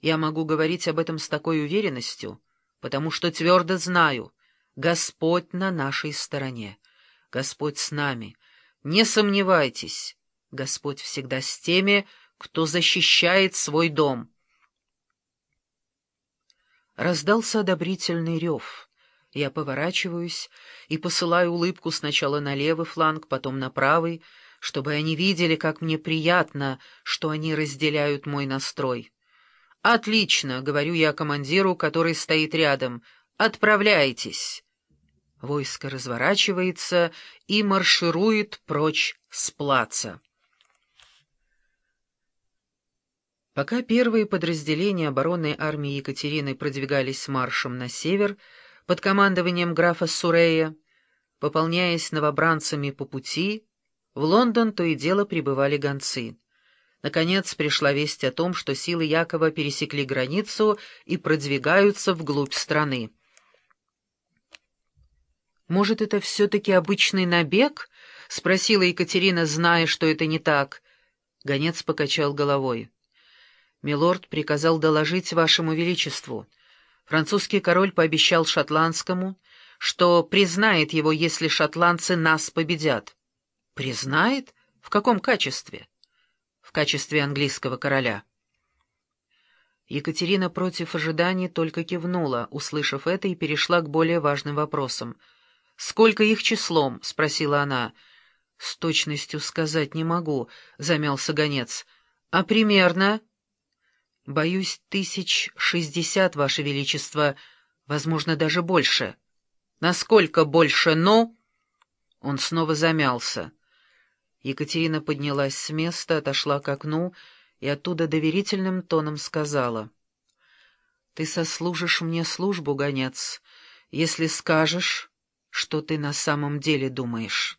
Я могу говорить об этом с такой уверенностью, потому что твердо знаю, Господь на нашей стороне, Господь с нами. Не сомневайтесь, Господь всегда с теми, кто защищает свой дом. Раздался одобрительный рев. Я поворачиваюсь и посылаю улыбку сначала на левый фланг, потом на правый, чтобы они видели, как мне приятно, что они разделяют мой настрой. «Отлично», — говорю я командиру, который стоит рядом, — «отправляйтесь». Войско разворачивается и марширует прочь с плаца. Пока первые подразделения оборонной армии Екатерины продвигались маршем на север под командованием графа Сурея, пополняясь новобранцами по пути, в Лондон то и дело прибывали гонцы. Наконец пришла весть о том, что силы Якова пересекли границу и продвигаются вглубь страны. «Может, это все-таки обычный набег?» — спросила Екатерина, зная, что это не так. Гонец покачал головой. «Милорд приказал доложить вашему величеству. Французский король пообещал шотландскому, что признает его, если шотландцы нас победят». «Признает? В каком качестве?» В качестве английского короля. Екатерина против ожиданий только кивнула, услышав это, и перешла к более важным вопросам. «Сколько их числом?» — спросила она. «С точностью сказать не могу», — замялся гонец. «А примерно?» «Боюсь, тысяч шестьдесят, Ваше Величество, возможно, даже больше». «Насколько больше, ну?» Он снова замялся. Екатерина поднялась с места, отошла к окну и оттуда доверительным тоном сказала. «Ты сослужишь мне службу, гонец, если скажешь, что ты на самом деле думаешь.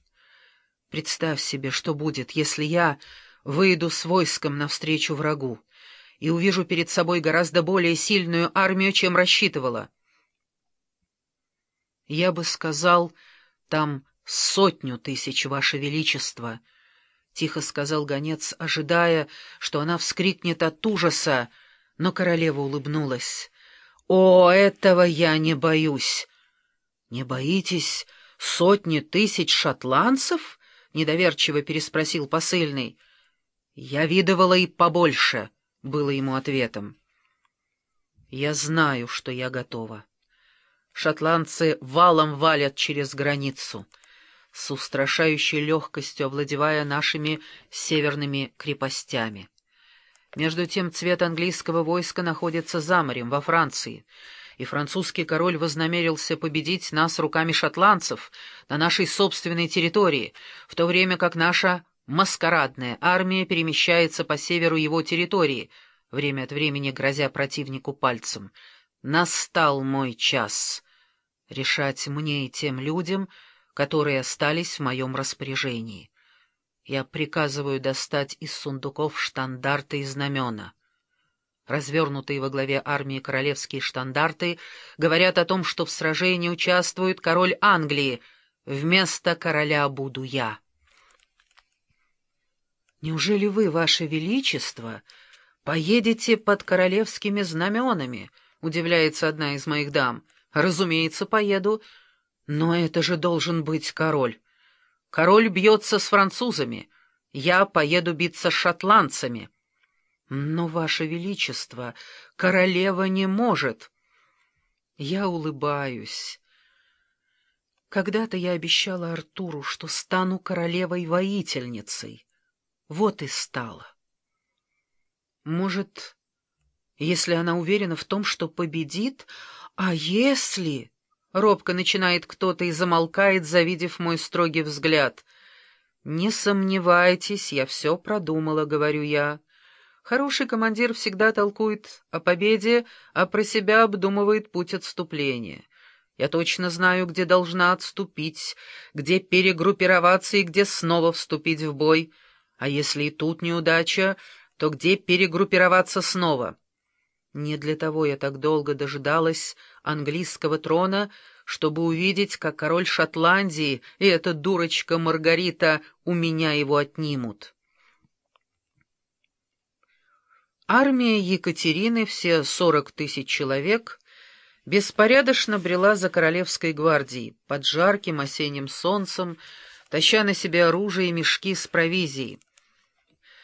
Представь себе, что будет, если я выйду с войском навстречу врагу и увижу перед собой гораздо более сильную армию, чем рассчитывала. Я бы сказал, там сотню тысяч, Ваше Величество, — тихо сказал гонец, ожидая, что она вскрикнет от ужаса, но королева улыбнулась. «О, этого я не боюсь!» «Не боитесь сотни тысяч шотландцев?» — недоверчиво переспросил посыльный. «Я видывала и побольше», — было ему ответом. «Я знаю, что я готова. Шотландцы валом валят через границу» с устрашающей легкостью овладевая нашими северными крепостями. Между тем цвет английского войска находится за морем, во Франции, и французский король вознамерился победить нас руками шотландцев на нашей собственной территории, в то время как наша маскарадная армия перемещается по северу его территории, время от времени грозя противнику пальцем. Настал мой час решать мне и тем людям, которые остались в моем распоряжении. Я приказываю достать из сундуков штандарты и знамена. Развернутые во главе армии королевские штандарты говорят о том, что в сражении участвует король Англии. Вместо короля буду я. Неужели вы, ваше величество, поедете под королевскими знаменами? — удивляется одна из моих дам. — Разумеется, поеду, — но это же должен быть король. Король бьется с французами. Я поеду биться с шотландцами. Но, Ваше Величество, королева не может. Я улыбаюсь. Когда-то я обещала Артуру, что стану королевой-воительницей. Вот и стала. Может, если она уверена в том, что победит, а если... Робко начинает кто-то и замолкает, завидев мой строгий взгляд. «Не сомневайтесь, я все продумала», — говорю я. Хороший командир всегда толкует о победе, а про себя обдумывает путь отступления. Я точно знаю, где должна отступить, где перегруппироваться и где снова вступить в бой. А если и тут неудача, то где перегруппироваться снова?» Не для того я так долго дожидалась английского трона, чтобы увидеть, как король Шотландии и эта дурочка Маргарита у меня его отнимут. Армия Екатерины, все сорок тысяч человек, беспорядочно брела за королевской гвардией под жарким осенним солнцем, таща на себе оружие и мешки с провизией.